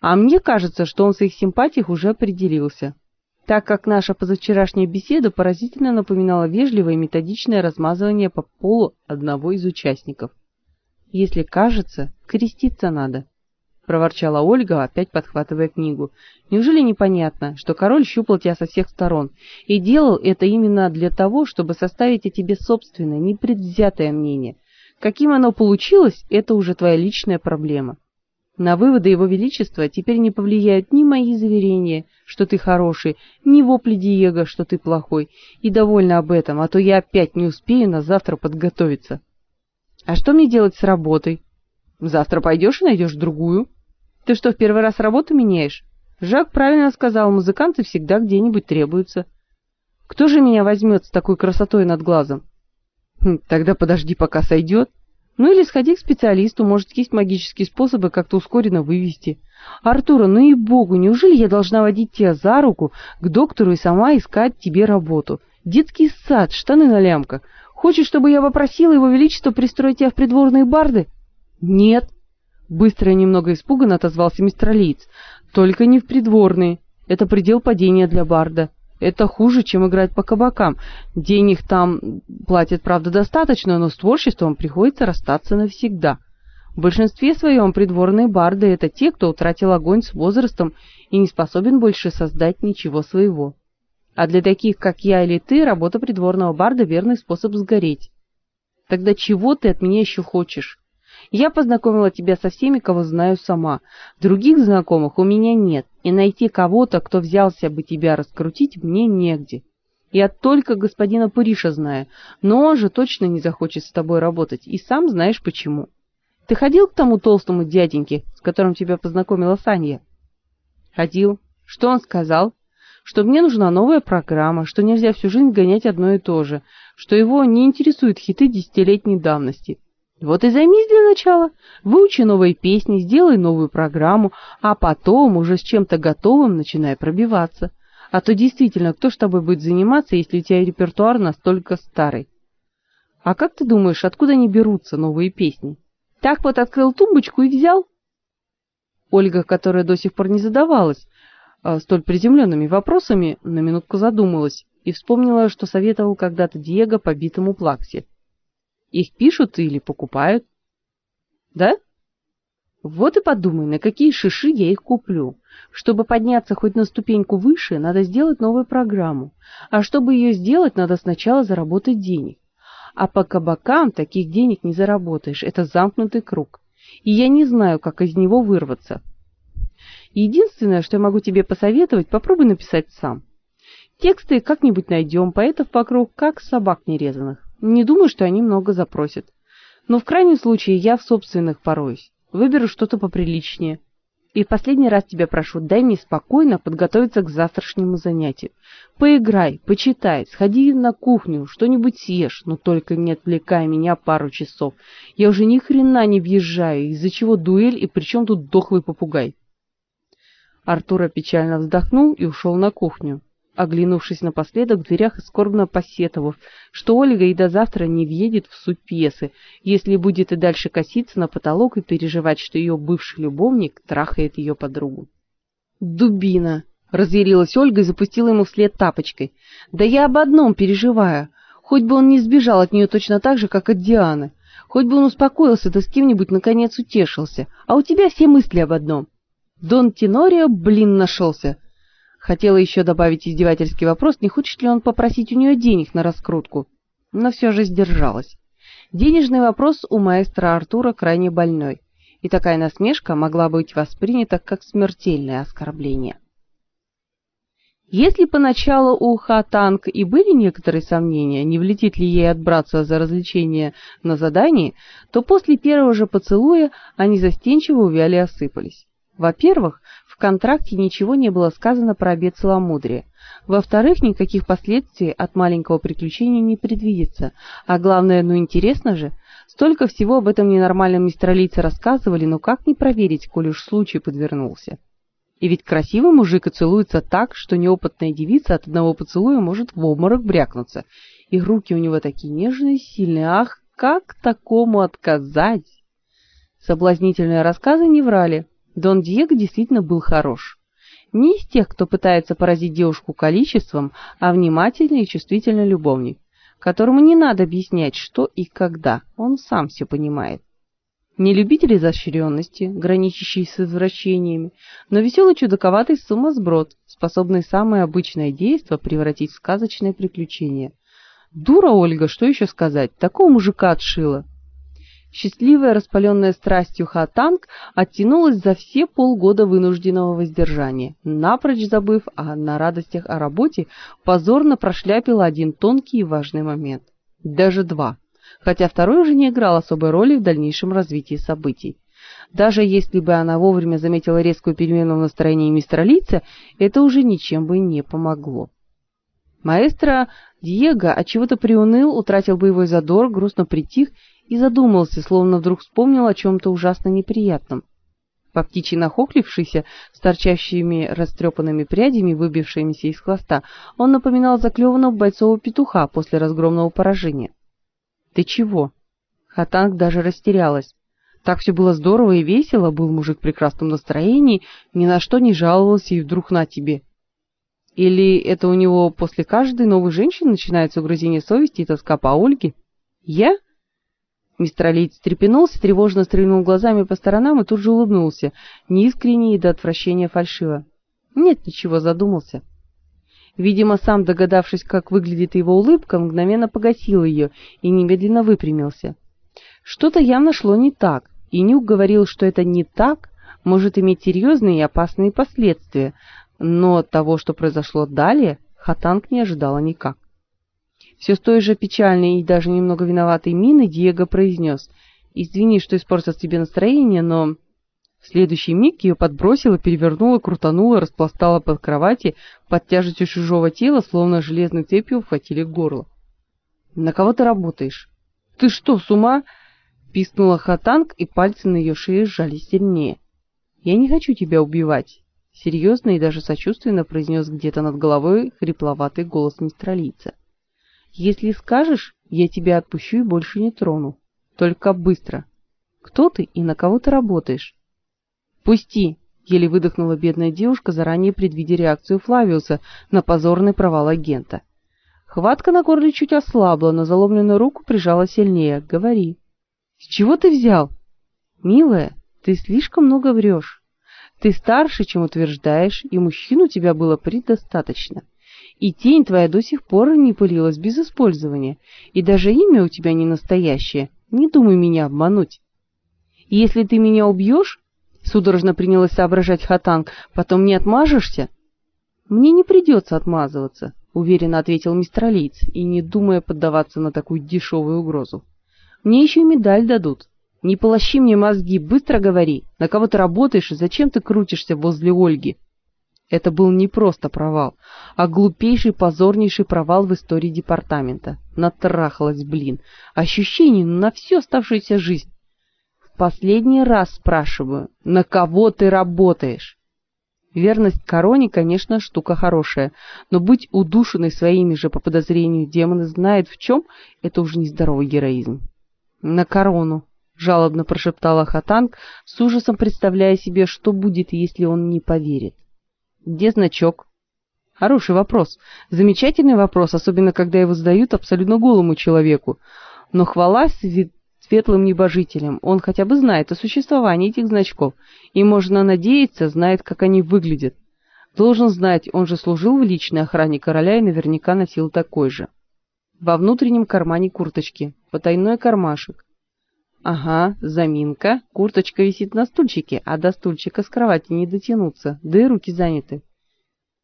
А мне кажется, что он в своих симпатиях уже определился, так как наша позавчерашняя беседа поразительно напоминала вежливое и методичное размазывание по полу одного из участников. Если кажется, креститься надо проворчала Ольга, опять подхватывая книгу. Неужели непонятно, что король щупал тебя со всех сторон и делал это именно для того, чтобы составить о тебе собственное, непредвзятое мнение? Каким оно получилось, это уже твоя личная проблема. На выводы его величества теперь не повлияют ни мои заверения, что ты хороший, ни вопли Диего, что ты плохой. И довольна об этом, а то я опять не успею на завтра подготовиться. А что мне делать с работой? Завтра пойдешь и найдешь другую. Ты что, в первый раз работу меняешь? Жак правильно сказал, музыканты всегда где-нибудь требуются. Кто же меня возьмет с такой красотой над глазом? Хм, тогда подожди, пока сойдет. Ну или сходи к специалисту, может, есть магические способы как-то ускоренно вывести. Артура, ну и богу, неужели я должна водить тебя за руку к доктору и сама искать тебе работу? Детский сад, штаны на лямках. Хочешь, чтобы я попросила его величество пристроить тебя в придворные барды? Нет. Быстро и немного испуганно отозвался мистер Лиц. Только не в придворные. Это предел падения для барда. Это хуже, чем играть по кабакам. Денег там платят, правда, достаточно, но с творчеством приходится расстаться навсегда. В большинстве своем придворные барды это те, кто утратил огонь с возрастом и не способен больше создать ничего своего. А для таких, как я или ты, работа придворного барда верный способ сгореть. Тогда чего ты от меня еще хочешь? Я познакомила тебя со всеми, кого знаю сама. Других знакомых у меня нет, и найти кого-то, кто взялся бы тебя раскрутить, мне негде. Я только господина Пуриша знаю, но он же точно не захочет с тобой работать, и сам знаешь почему. Ты ходил к тому толстому дяденьке, с которым тебя познакомила Саня? Ходил. Что он сказал? Что мне нужна новая программа, что нельзя всю жизнь гонять одно и то же, что его не интересуют хиты десятилетней давности. Вот и займись для начала, выучи новые песни, сделай новую программу, а потом уже с чем-то готовым начинай пробиваться. А то действительно, кто ж тобой будет заниматься, если у тебя репертуар настолько старый? А как ты думаешь, откуда они берутся, новые песни? Так вот открыл тумбочку и взял? Ольга, которая до сих пор не задавалась а, столь приземленными вопросами, на минутку задумалась и вспомнила, что советовал когда-то Диего побитому Плаксе. Их пишут или покупают. Да? Вот и подумай, на какие шиши я их куплю. Чтобы подняться хоть на ступеньку выше, надо сделать новую программу. А чтобы ее сделать, надо сначала заработать денег. А по кабакам таких денег не заработаешь. Это замкнутый круг. И я не знаю, как из него вырваться. Единственное, что я могу тебе посоветовать, попробуй написать сам. Тексты как-нибудь найдем, поэтов вокруг как собак нерезанных. Не думаю, что они много запросят. Но в крайнем случае я в собственных пороюсь. Выберу что-то поприличнее. И в последний раз тебя прошу, дай мне спокойно подготовиться к завтрашнему занятию. Поиграй, почитай, сходи на кухню, что-нибудь съешь, но только не отвлекай меня пару часов. Я уже ни хрена не въезжаю, из-за чего дуэль и причем тут дохлый попугай. Артур печально вздохнул и ушел на кухню оглянувшись напоследок в дверях и скорбно посетовав, что Ольга и до завтра не въедет в суть пьесы, если будет и дальше коситься на потолок и переживать, что ее бывший любовник трахает ее подругу. «Дубина!» — разъярилась Ольга и запустила ему вслед тапочкой. «Да я об одном переживаю. Хоть бы он не сбежал от нее точно так же, как от Дианы. Хоть бы он успокоился, да с кем-нибудь наконец утешился. А у тебя все мысли об одном. Дон Тенорио, блин, нашелся!» Хотела еще добавить издевательский вопрос, не хочет ли он попросить у нее денег на раскрутку, но все же сдержалась. Денежный вопрос у маэстро Артура крайне больной, и такая насмешка могла быть воспринята как смертельное оскорбление. Если поначалу у Хатанг и были некоторые сомнения, не влетит ли ей отбраться за развлечение на задании, то после первого же поцелуя они застенчиво увяли и осыпались. Во-первых, контракте ничего не было сказано про обет целомудрия. Во-вторых, никаких последствий от маленького приключения не предвидится. А главное, ну интересно же, столько всего об этом ненормальном мистралийце рассказывали, но как не проверить, коль уж случай подвернулся? И ведь красивый мужик и целуется так, что неопытная девица от одного поцелуя может в обморок брякнуться. И руки у него такие нежные, сильные. Ах, как такому отказать? Соблазнительные рассказы не врали. Дон Диего действительно был хорош. Не из тех, кто пытается поразить девушку количеством, а внимательный и чувствительный любовник, которому не надо объяснять, что и когда, он сам все понимает. Не любитель изощренности, граничащий с извращениями, но веселый чудаковатый сумасброд, способный самое обычное действо превратить в сказочное приключение. Дура Ольга, что еще сказать, такого мужика отшила. Счастливая, распаленная страстью Хатанг оттянулась за все полгода вынужденного воздержания, напрочь забыв о на радостях о работе, позорно прошляпила один тонкий и важный момент. Даже два хотя второй уже не играл особой роли в дальнейшем развитии событий. Даже если бы она вовремя заметила резкую перемену в настроении мистера Лица, это уже ничем бы не помогло. Маэстро Диего отчего-то приуныл, утратил боевой задор, грустно притих и задумался, словно вдруг вспомнил о чем-то ужасно неприятном. По птичьи нахохлившийся, с торчащими растрепанными прядями, выбившимися из хвоста, он напоминал заклеванного бойцового петуха после разгромного поражения. Ты чего? Хатанг даже растерялась. Так все было здорово и весело, был мужик в прекрасном настроении, ни на что не жаловался и вдруг на тебе. Или это у него после каждой новой женщины начинается угрызение совести и тоска по Ольге? Я? Мистер Алиец встрепенулся, тревожно стрельнул глазами по сторонам и тут же улыбнулся, неискренне и до отвращения фальшиво. Нет, ничего, задумался. Видимо, сам догадавшись, как выглядит его улыбка, мгновенно погасил ее и немедленно выпрямился. Что-то явно шло не так, и Нюк говорил, что это не так может иметь серьезные и опасные последствия, но того, что произошло далее, Хатанг не ожидала никак. Все с той же печальной и даже немного виноватой миной Диего произнес «Извини, что испортил тебе настроение, но...» В следующий миг ее подбросило, перевернуло, крутануло, распластало под кровати, под тяжестью чужого тела, словно железной цепью вхватили горло. «На кого ты работаешь?» «Ты что, с ума?» — пискнула Хатанг, и пальцы на ее шее сжались сильнее. «Я не хочу тебя убивать», — серьезно и даже сочувственно произнес где-то над головой хрипловатый голос мистралийца. «Если скажешь, я тебя отпущу и больше не трону. Только быстро. Кто ты и на кого ты работаешь?» «Пусти!» — еле выдохнула бедная девушка, заранее предвидя реакцию Флавиуса на позорный провал агента. Хватка на горле чуть ослабла, но заломленную руку прижала сильнее. «Говори». «С чего ты взял?» «Милая, ты слишком много врешь. Ты старше, чем утверждаешь, и мужчин у тебя было предостаточно. И тень твоя до сих пор не пылилась без использования, и даже имя у тебя не настоящее. Не думай меня обмануть. если ты меня убьешь, Судорожно принялась соображать Хатанг. Потом не отмажешься? Мне не придется отмазываться, уверенно ответил мистер Алиц, и не думая поддаваться на такую дешевую угрозу. Мне еще и медаль дадут. Не полощи мне мозги, быстро говори. На кого ты работаешь и зачем ты крутишься возле Ольги? Это был не просто провал, а глупейший, позорнейший провал в истории департамента. Натрахалась, блин. Ощущение на всю оставшуюся жизнь. Последний раз спрашиваю, на кого ты работаешь? Верность короне, конечно, штука хорошая, но быть удушенной своими же по подозрению демоны знает в чем, это уже нездоровый героизм. На корону, жалобно прошептала Хатанг, с ужасом представляя себе, что будет, если он не поверит. Где значок? Хороший вопрос. Замечательный вопрос, особенно когда его задают абсолютно голому человеку. Но хвала светлым небожителем, он хотя бы знает о существовании этих значков, и можно надеяться, знает, как они выглядят. Должен знать, он же служил в личной охране короля и наверняка носил такой же. Во внутреннем кармане курточки, потайной кармашек. Ага, заминка, курточка висит на стульчике, а до стульчика с кровати не дотянуться, да и руки заняты.